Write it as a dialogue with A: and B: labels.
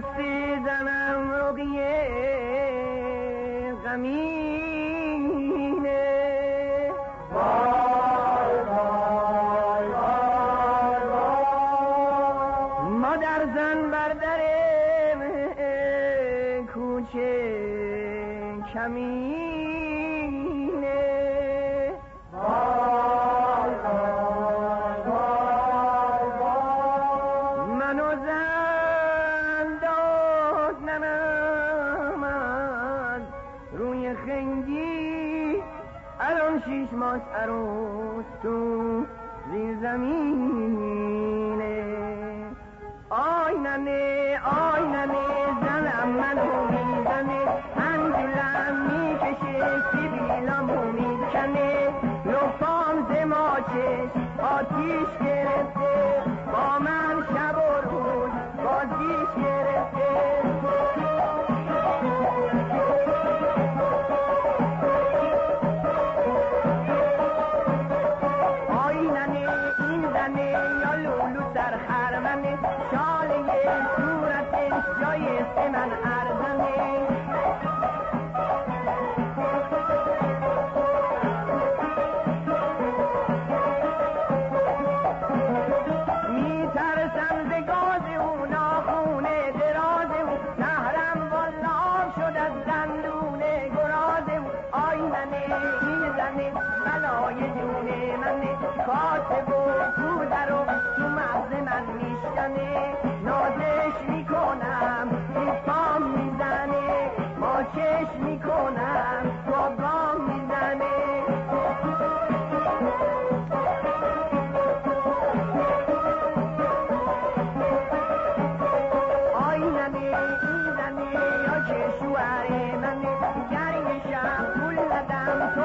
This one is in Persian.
A: دستی زنم رقیه غمینه. مادر زن بردر کوچه کمینه. من منو زن خنگی الان شیش ماست عروس تو زیر زمینه. آی ننه آی ننه زنم منو می‌زنه. هنجلم می‌کشه سیبیلمو می‌کنه لپام زماچش آتیش گرفته بلای جونه منه کاسب و کوزه رو تو مغز من میشکنه می‌کنن بابا می‌زنه آینمه اینمه یا چه شوهر منه گرمشم پول ندم